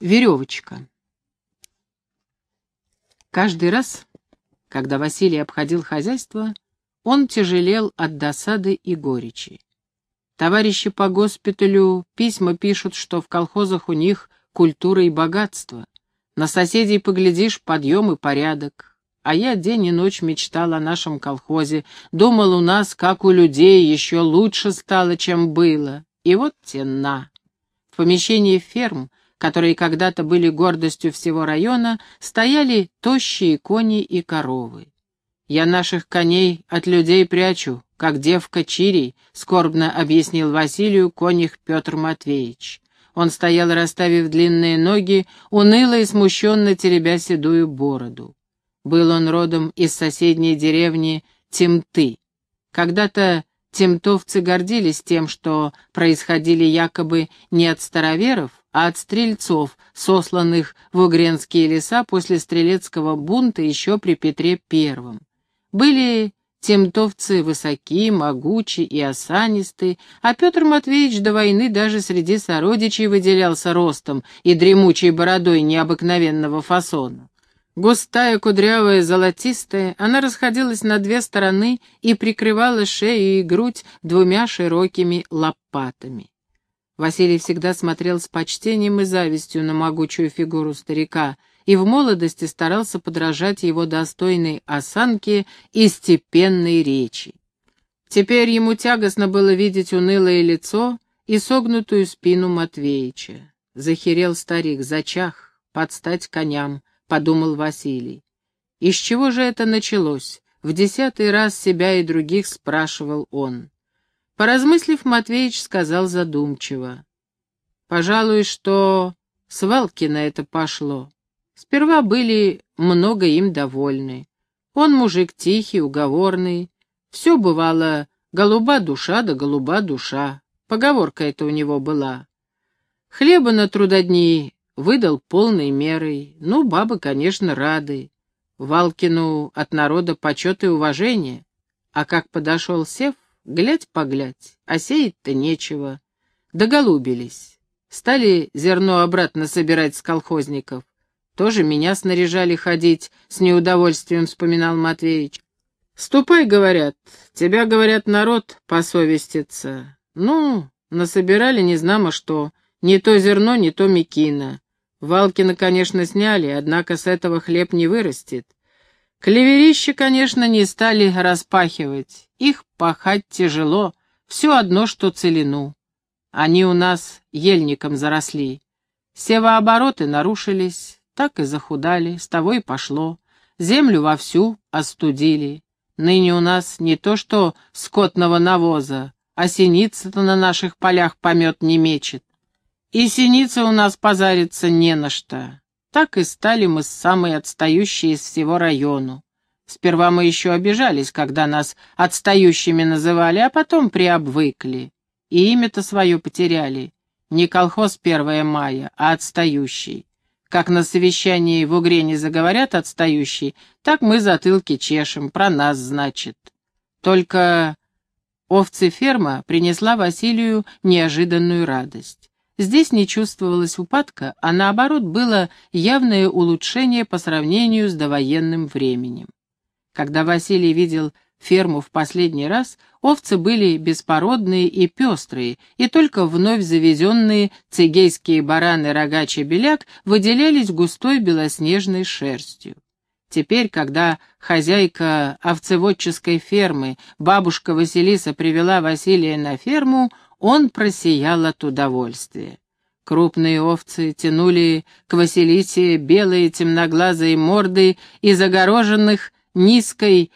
Веревочка. Каждый раз, когда Василий обходил хозяйство, он тяжелел от досады и горечи. Товарищи по госпиталю письма пишут, что в колхозах у них культура и богатство. На соседей поглядишь, подъем и порядок. А я день и ночь мечтал о нашем колхозе, думал у нас, как у людей, еще лучше стало, чем было. И вот те. В помещении ферм которые когда-то были гордостью всего района, стояли тощие кони и коровы. «Я наших коней от людей прячу, как девка Чирий», — скорбно объяснил Василию конюх Петр Матвеевич. Он стоял, расставив длинные ноги, уныло и смущенно теребя седую бороду. Был он родом из соседней деревни Темты. Когда-то темтовцы гордились тем, что происходили якобы не от староверов, от стрельцов, сосланных в угренские леса после стрелецкого бунта еще при Петре I. Были темтовцы высоки, могучи и осанисты, а Петр Матвеевич до войны даже среди сородичей выделялся ростом и дремучей бородой необыкновенного фасона. Густая, кудрявая, золотистая, она расходилась на две стороны и прикрывала шею и грудь двумя широкими лопатами. Василий всегда смотрел с почтением и завистью на могучую фигуру старика и в молодости старался подражать его достойной осанке и степенной речи. Теперь ему тягостно было видеть унылое лицо и согнутую спину Матвеича. Захерел старик, зачах, подстать коням, — подумал Василий. Из чего же это началось? В десятый раз себя и других спрашивал он. Поразмыслив, Матвеич сказал задумчиво. «Пожалуй, что с Валкина это пошло. Сперва были много им довольны. Он мужик тихий, уговорный. Все бывало голуба душа да голуба душа. Поговорка это у него была. Хлеба на трудодни выдал полной мерой. Ну, бабы, конечно, рады. Валкину от народа почет и уважение. А как подошел Сев, Глядь-поглядь, а сеять-то нечего. Доголубились. Стали зерно обратно собирать с колхозников. Тоже меня снаряжали ходить, с неудовольствием вспоминал Матвеич. «Ступай, — говорят, — тебя, говорят, народ посовестится. Ну, насобирали незнамо что, не то зерно, не то мекина. Валкина, конечно, сняли, однако с этого хлеб не вырастет. Клеверища, конечно, не стали распахивать. Их пахать тяжело, все одно, что целину. Они у нас ельником заросли. Севообороты нарушились, так и захудали, с того и пошло. Землю вовсю остудили. Ныне у нас не то что скотного навоза, а синица-то на наших полях помет не мечет. И синица у нас позариться не на что. Так и стали мы самые отстающие из всего району. Сперва мы еще обижались, когда нас отстающими называли, а потом приобвыкли. И имя-то свое потеряли. Не колхоз 1 мая, а отстающий. Как на совещании в Угрене заговорят отстающий, так мы затылки чешем, про нас, значит. Только овцеферма принесла Василию неожиданную радость. Здесь не чувствовалось упадка, а наоборот было явное улучшение по сравнению с довоенным временем. Когда Василий видел ферму в последний раз, овцы были беспородные и пестрые, и только вновь завезенные цигейские бараны рогачий беляк выделялись густой белоснежной шерстью. Теперь, когда хозяйка овцеводческой фермы, бабушка Василиса, привела Василия на ферму, он просиял от удовольствия. Крупные овцы тянули к Василисе белые темноглазые морды из огороженных низкой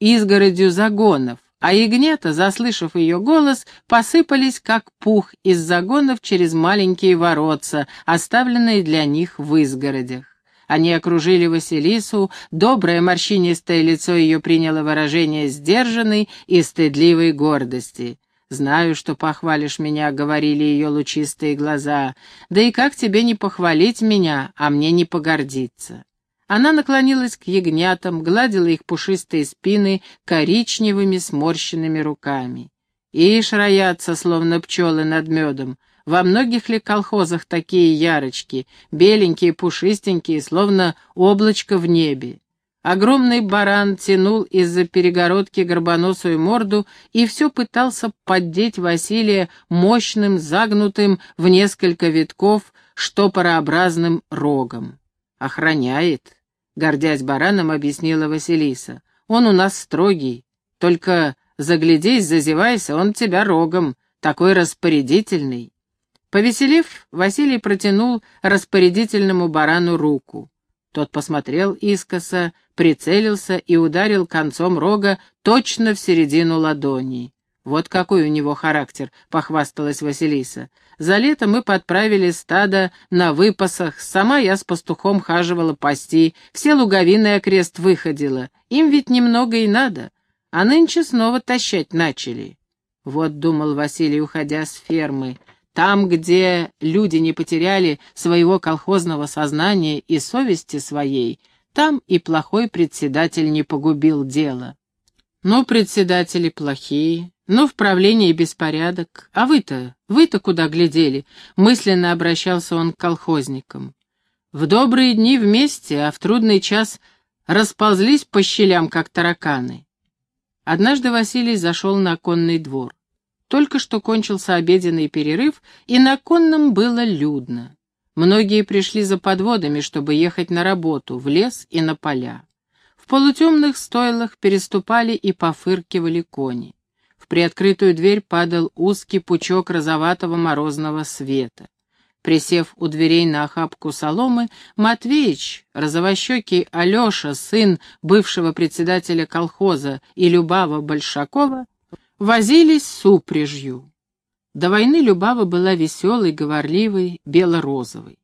изгородью загонов, а ягнята, заслышав ее голос, посыпались как пух из загонов через маленькие воротца, оставленные для них в изгородях. Они окружили Василису, доброе морщинистое лицо ее приняло выражение сдержанной и стыдливой гордости. «Знаю, что похвалишь меня», — говорили ее лучистые глаза. «Да и как тебе не похвалить меня, а мне не погордиться?» Она наклонилась к ягнятам, гладила их пушистые спины коричневыми сморщенными руками. «Ишь роятся, словно пчелы над медом. во многих ли колхозах такие ярочки, беленькие, пушистенькие, словно облачко в небе. Огромный баран тянул из-за перегородки горбоносую морду и все пытался поддеть Василия мощным, загнутым в несколько витков штопорообразным рогом. «Охраняет», — гордясь бараном, объяснила Василиса. «Он у нас строгий, только заглядись, зазевайся, он тебя рогом, такой распорядительный». Повеселив, Василий протянул распорядительному барану руку. Тот посмотрел искоса, прицелился и ударил концом рога точно в середину ладони. «Вот какой у него характер», — похвасталась Василиса. «За лето мы подправили стадо на выпасах, сама я с пастухом хаживала пасти, все луговины окрест выходила. Им ведь немного и надо, а нынче снова тащать начали». Вот думал Василий, уходя с фермы, там, где люди не потеряли своего колхозного сознания и совести своей, там и плохой председатель не погубил дело. Ну, председатели плохие, ну, в правлении беспорядок. А вы-то, вы-то куда глядели? Мысленно обращался он к колхозникам. В добрые дни вместе, а в трудный час расползлись по щелям, как тараканы. Однажды Василий зашел на конный двор. Только что кончился обеденный перерыв, и на конном было людно. Многие пришли за подводами, чтобы ехать на работу, в лес и на поля. В полутемных стойлах переступали и пофыркивали кони. В приоткрытую дверь падал узкий пучок розоватого морозного света. Присев у дверей на охапку соломы, Матвеич, розовощекий Алеша, сын бывшего председателя колхоза и Любава Большакова, возились с упряжью. До войны Любава была веселой, говорливой, бело-розовой.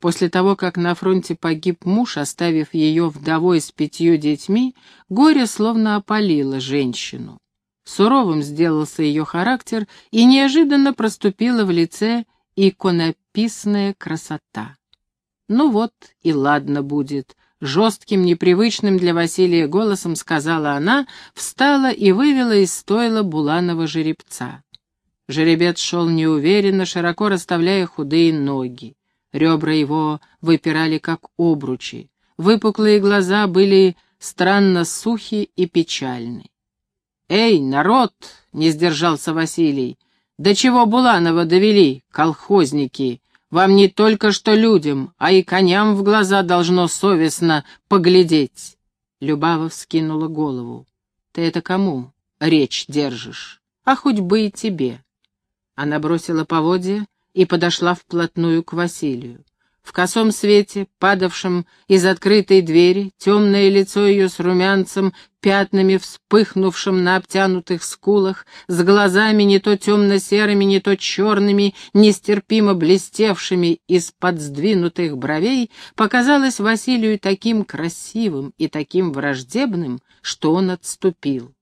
После того, как на фронте погиб муж, оставив ее вдовой с пятью детьми, горе словно опалило женщину. Суровым сделался ее характер, и неожиданно проступила в лице иконописная красота. Ну вот и ладно будет, жестким, непривычным для Василия голосом сказала она, встала и вывела из стойла буланого жеребца. Жеребец шел неуверенно, широко расставляя худые ноги. Ребра его выпирали, как обручи. Выпуклые глаза были странно сухи и печальны. «Эй, народ!» — не сдержался Василий. «До чего Буланова довели, колхозники? Вам не только что людям, а и коням в глаза должно совестно поглядеть. Любава вскинула голову. Ты это кому речь держишь? А хоть бы и тебе. Она бросила поводья и подошла вплотную к Василию. В косом свете, падавшем из открытой двери, темное лицо ее с румянцем, пятнами вспыхнувшим на обтянутых скулах, с глазами не то темно-серыми, не то черными, нестерпимо блестевшими из-под сдвинутых бровей, показалось Василию таким красивым и таким враждебным, что он отступил.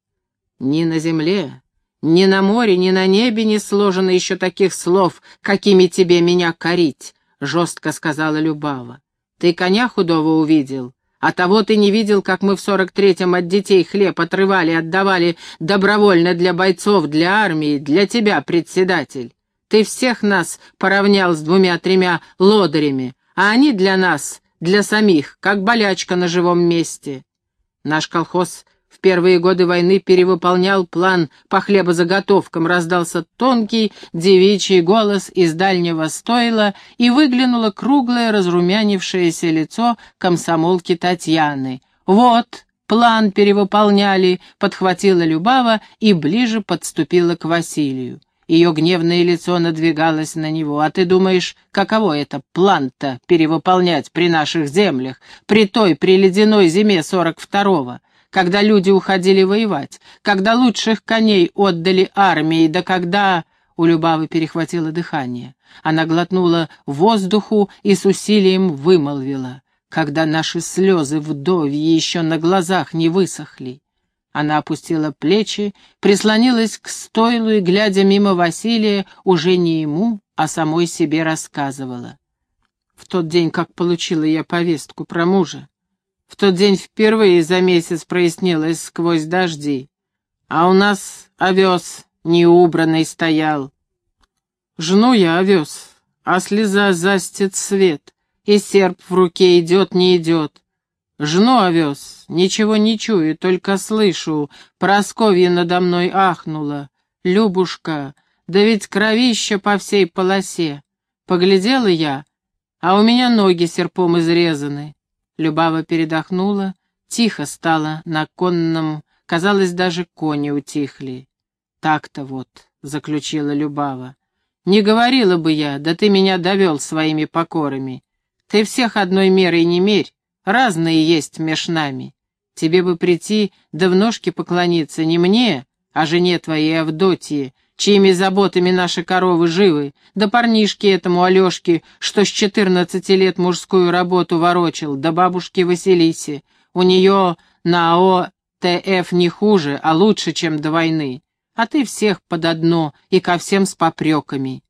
Ни на земле, ни на море, ни на небе не сложено еще таких слов, какими тебе меня корить. — жестко сказала Любава. «Ты коня худого увидел, а того ты не видел, как мы в сорок третьем от детей хлеб отрывали, отдавали добровольно для бойцов, для армии, для тебя, председатель. Ты всех нас поравнял с двумя-тремя лодырями, а они для нас, для самих, как болячка на живом месте. Наш колхоз в первые годы войны перевыполнял план по хлебозаготовкам, раздался тонкий девичий голос из дальнего стойла, и выглянуло круглое разрумянившееся лицо комсомолки Татьяны. «Вот, план перевыполняли», — подхватила Любава и ближе подступила к Василию. Ее гневное лицо надвигалось на него. «А ты думаешь, каково это план-то перевыполнять при наших землях, при той, при ледяной зиме сорок второго? Когда люди уходили воевать, когда лучших коней отдали армии, да когда...» У Любавы перехватило дыхание. Она глотнула воздуху и с усилием вымолвила, когда наши слезы вдовьи еще на глазах не высохли. Она опустила плечи, прислонилась к стойлу и, глядя мимо Василия, уже не ему, а самой себе рассказывала. В тот день, как получила я повестку про мужа, в тот день впервые за месяц прояснилось сквозь дожди. А у нас овес неубранный стоял. Жну я овес, а слеза застит свет, и серп в руке идет, не идет. Жну овес, ничего не чую, только слышу, Просковья надо мной ахнула. Любушка, да ведь кровища по всей полосе. Поглядела я, а у меня ноги серпом изрезаны. Любава передохнула, тихо стала на конном, казалось, даже кони утихли. Так-то вот, — заключила Любава. Не говорила бы я, да ты меня довел своими покорами. Ты всех одной мерой не мерь, разные есть меж нами. Тебе бы прийти да в ножки поклониться не мне, а жене твоей Авдотье, чьими заботами наши коровы живы, да парнишке этому Алешке, что с четырнадцати лет мужскую работу ворочил, да бабушке Василисе. У нее на АО ТФ не хуже, а лучше, чем до войны. А ты всех под одно и ко всем с попреками.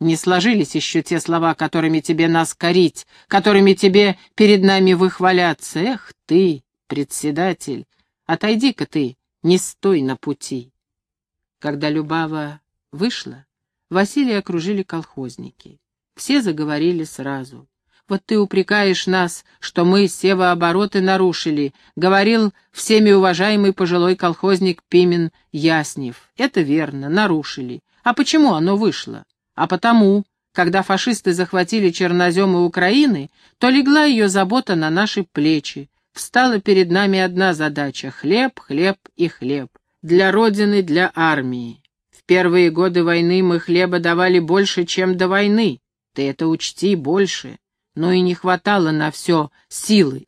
Не сложились еще те слова, которыми тебе нас корить, которыми тебе перед нами выхваляться. Эх ты, председатель, отойди-ка ты, не стой на пути. Когда Любава вышла, Василия окружили колхозники. Все заговорили сразу. «Вот ты упрекаешь нас, что мы севообороты нарушили», — говорил всеми уважаемый пожилой колхозник Пимен Яснев. «Это верно, нарушили. А почему оно вышло? А потому, когда фашисты захватили черноземы Украины, то легла ее забота на наши плечи. Встала перед нами одна задача — хлеб, хлеб и хлеб для Родины, для армии. В первые годы войны мы хлеба давали больше, чем до войны. Ты это учти, больше. Но и не хватало на все силы.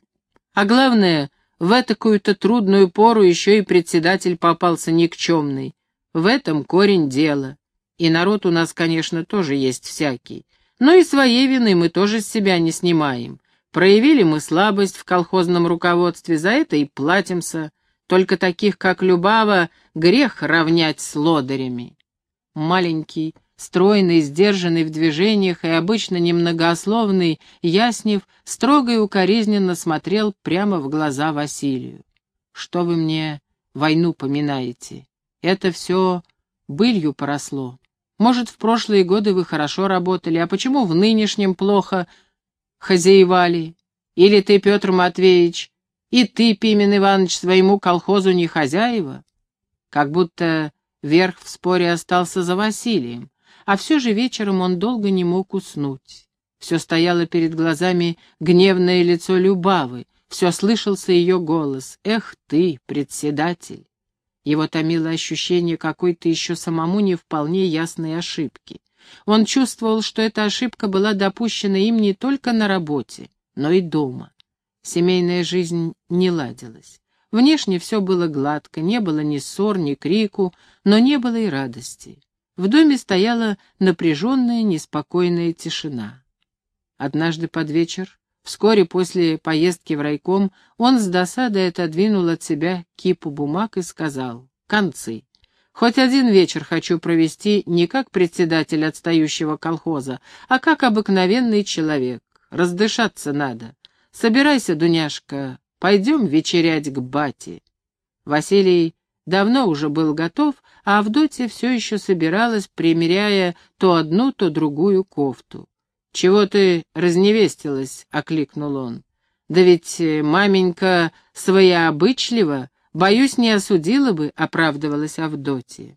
А главное, в этакую-то трудную пору еще и председатель попался никчемный. В этом корень дела. И народ у нас, конечно, тоже есть всякий. Но и своей вины мы тоже с себя не снимаем. Проявили мы слабость в колхозном руководстве, за это и платимся. Только таких, как Любава, грех равнять с лодырями. Маленький, стройный, сдержанный в движениях и обычно немногословный, Яснев строго и укоризненно смотрел прямо в глаза Василию. «Что вы мне войну поминаете? Это все былью поросло. Может, в прошлые годы вы хорошо работали, а почему в нынешнем плохо хозяевали? Или ты, Петр Матвеевич, и ты, Пимен Иванович, своему колхозу не хозяева? Как будто верх в споре остался за Василием, а все же вечером он долго не мог уснуть. Все стояло перед глазами гневное лицо Любавы, все слышался ее голос. «Эх ты, председатель!» Его томило ощущение какой-то еще самому не вполне ясной ошибки. Он чувствовал, что эта ошибка была допущена им не только на работе, но и дома. Семейная жизнь не ладилась. Внешне все было гладко, не было ни ссор, ни крику, но не было и радости. В доме стояла напряженная, неспокойная тишина. Однажды под вечер, вскоре после поездки в райком, он с досадой отодвинул от себя кипу бумаг и сказал «Концы». Хоть один вечер хочу провести не как председатель отстающего колхоза, а как обыкновенный человек. Раздышаться надо. Собирайся, Дуняшка, пойдем вечерять к бате. Василий давно уже был готов, а Авдотья все еще собиралась, примеряя то одну, то другую кофту. «Чего ты разневестилась?» — окликнул он. «Да ведь маменька своеобычлива, боюсь, не осудила бы», — оправдывалась Авдотья.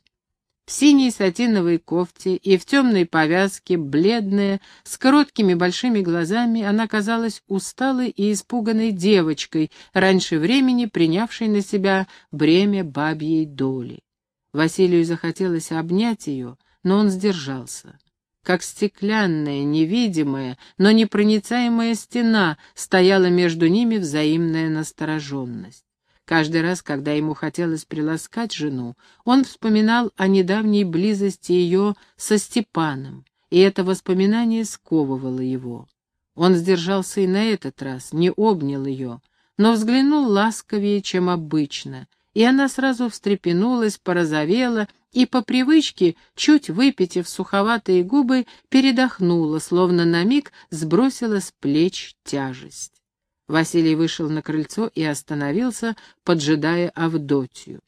В синей сатиновой кофте и в темной повязке, бледная, с короткими большими глазами, она казалась усталой и испуганной девочкой, раньше времени принявшей на себя бремя бабьей доли. Василию захотелось обнять ее, но он сдержался. Как стеклянная, невидимая, но непроницаемая стена стояла между ними взаимная настороженность. Каждый раз, когда ему хотелось приласкать жену, он вспоминал о недавней близости ее со Степаном, и это воспоминание сковывало его. Он сдержался и на этот раз, не обнял ее, но взглянул ласковее, чем обычно, и она сразу встрепенулась, порозовела и по привычке, чуть выпитив суховатые губы, передохнула, словно на миг сбросила с плеч тяжесть. Василий вышел на крыльцо и остановился, поджидая Авдотью.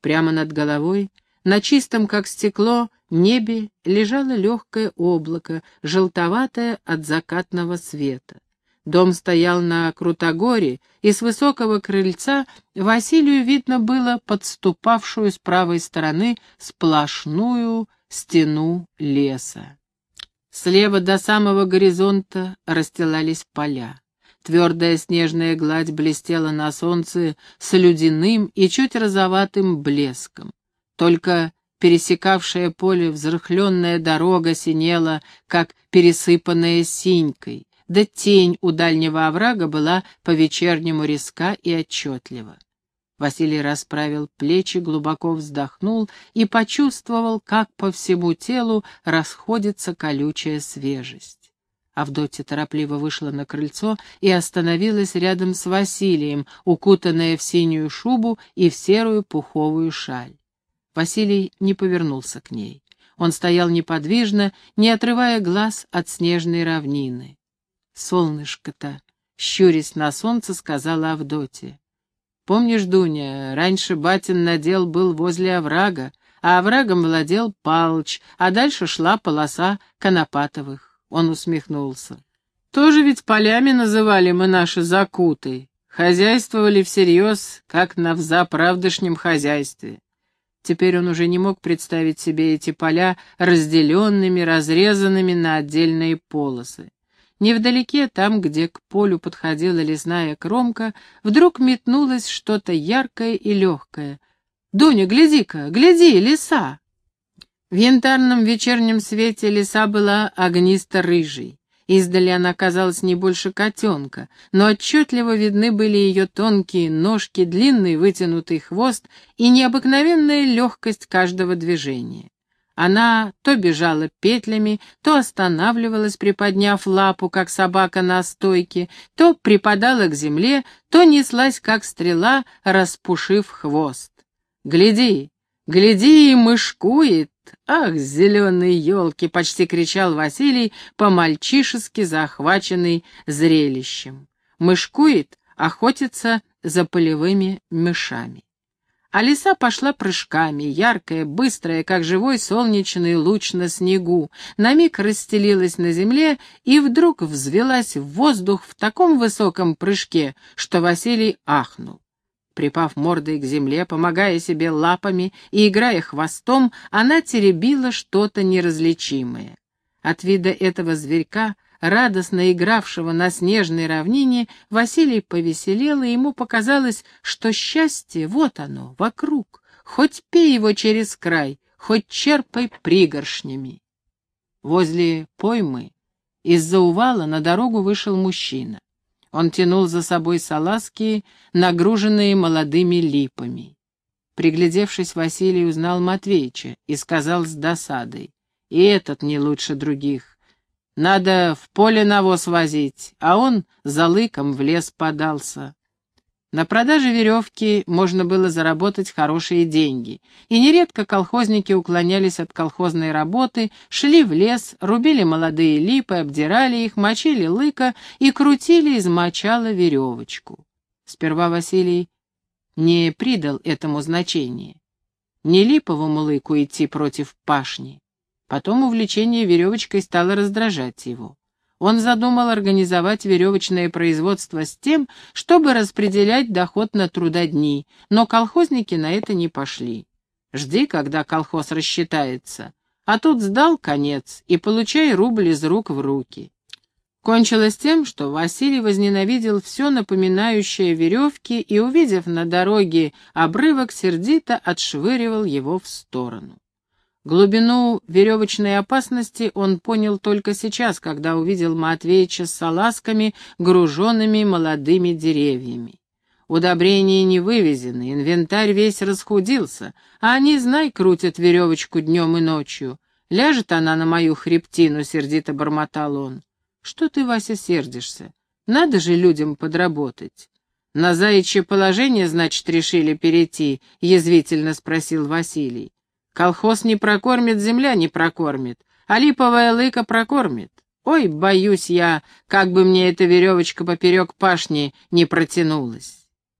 Прямо над головой, на чистом, как стекло, небе лежало легкое облако, желтоватое от закатного света. Дом стоял на Крутогоре, и с высокого крыльца Василию видно было подступавшую с правой стороны сплошную стену леса. Слева до самого горизонта расстилались поля. Твердая снежная гладь блестела на солнце с ледяным и чуть розоватым блеском. Только пересекавшая поле взрыхленная дорога синела, как пересыпанная синькой, да тень у дальнего оврага была по-вечернему резка и отчетлива. Василий расправил плечи, глубоко вздохнул и почувствовал, как по всему телу расходится колючая свежесть. Авдотья торопливо вышла на крыльцо и остановилась рядом с Василием, укутанная в синюю шубу и в серую пуховую шаль. Василий не повернулся к ней. Он стоял неподвижно, не отрывая глаз от снежной равнины. «Солнышко-то!» — щурясь на солнце, сказала Авдотья. «Помнишь, Дуня, раньше батин надел был возле оврага, а оврагом владел Палыч, а дальше шла полоса Конопатовых». Он усмехнулся. «Тоже ведь полями называли мы наши закуты. Хозяйствовали всерьез, как на взаправдышнем хозяйстве. Теперь он уже не мог представить себе эти поля разделенными, разрезанными на отдельные полосы. Невдалеке, там, где к полю подходила лесная кромка, вдруг метнулось что-то яркое и легкое. «Дуня, гляди-ка, гляди, лиса!» В янтарном вечернем свете лиса была огнисто-рыжей. Издали она казалась не больше котенка, но отчетливо видны были ее тонкие ножки, длинный вытянутый хвост и необыкновенная легкость каждого движения. Она то бежала петлями, то останавливалась, приподняв лапу, как собака на стойке, то припадала к земле, то неслась, как стрела, распушив хвост. «Гляди, гляди, мышкует!» «Ах, зеленые елки!» — почти кричал Василий, по-мальчишески захваченный зрелищем. Мышкует, охотится за полевыми мышами. А лиса пошла прыжками, яркая, быстрая, как живой солнечный луч на снегу, на миг расстелилась на земле и вдруг взвелась в воздух в таком высоком прыжке, что Василий ахнул. Припав мордой к земле, помогая себе лапами и играя хвостом, она теребила что-то неразличимое. От вида этого зверька — радостно игравшего на снежной равнине, Василий повеселел, и ему показалось, что счастье вот оно, вокруг, хоть пей его через край, хоть черпай пригоршнями. Возле поймы из-за увала на дорогу вышел мужчина. Он тянул за собой салазки, нагруженные молодыми липами. Приглядевшись, Василий узнал Матвеича и сказал с досадой, «И этот не лучше других. Надо в поле навоз возить, а он за лыком в лес подался. На продаже веревки можно было заработать хорошие деньги, и нередко колхозники уклонялись от колхозной работы, шли в лес, рубили молодые липы, обдирали их, мочили лыка и крутили из мочала веревочку. Сперва Василий не придал этому значения. Не липовому лыку идти против пашни. Потом увлечение веревочкой стало раздражать его. Он задумал организовать веревочное производство с тем, чтобы распределять доход на трудодни, но колхозники на это не пошли. Жди, когда колхоз рассчитается. А тут сдал конец и получай рубль из рук в руки. Кончилось тем, что Василий возненавидел все напоминающее веревки и, увидев на дороге обрывок, сердито отшвыривал его в сторону. Глубину веревочной опасности он понял только сейчас, когда увидел Матвеича с салазками, груженными молодыми деревьями. Удобрения не вывезены, инвентарь весь расхудился, а они, знай, крутят веревочку днем и ночью. Ляжет она на мою хребтину, сердито бормотал он. Что ты, Вася, сердишься? Надо же людям подработать. На заячье положение, значит, решили перейти, язвительно спросил Василий. Колхоз не прокормит, земля не прокормит, а липовая лыка прокормит. Ой, боюсь я, как бы мне эта веревочка поперек пашни не протянулась.